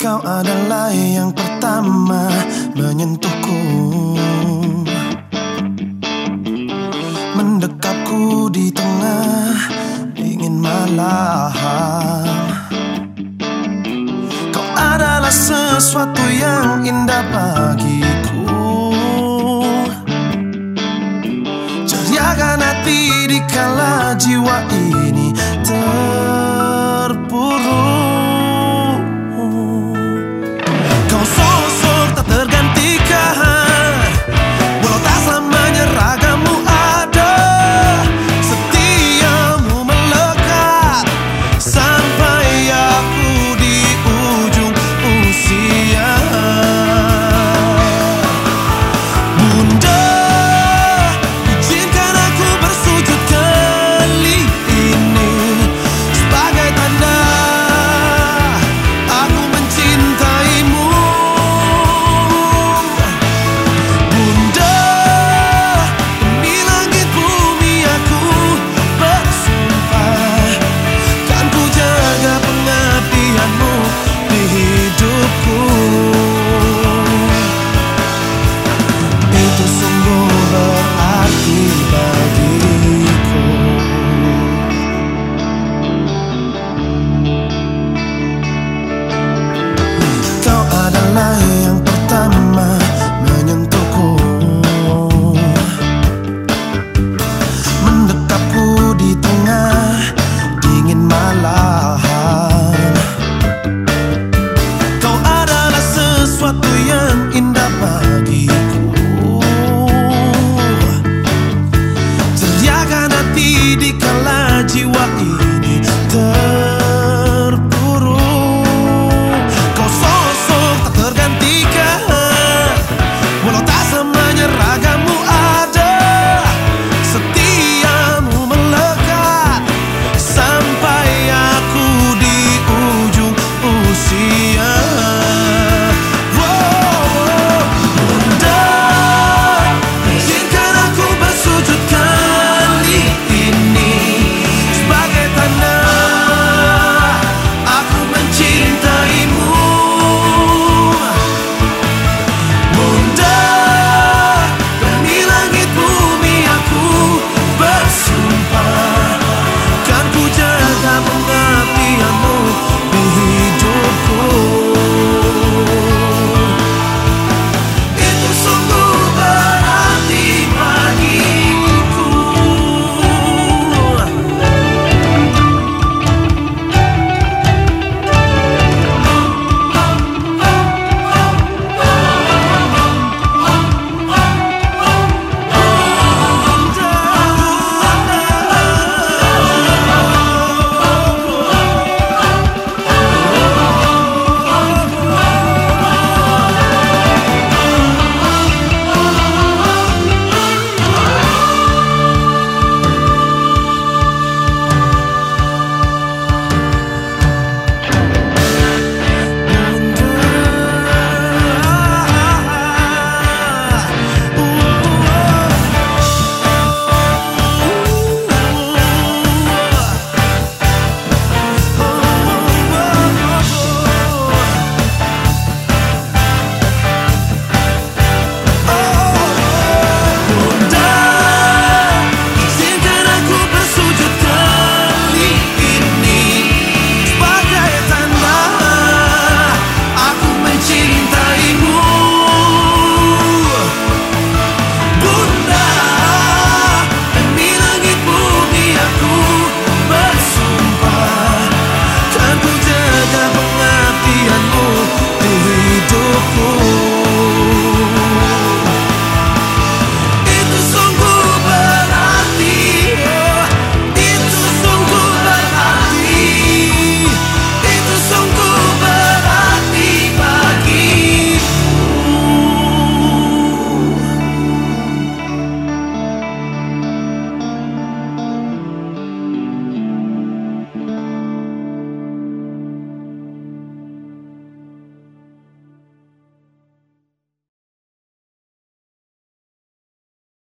Kau adalah yang pertama menyentuhku. Mendekapku di tengah ingin malam Kau adalah sesuatu yang indah pagi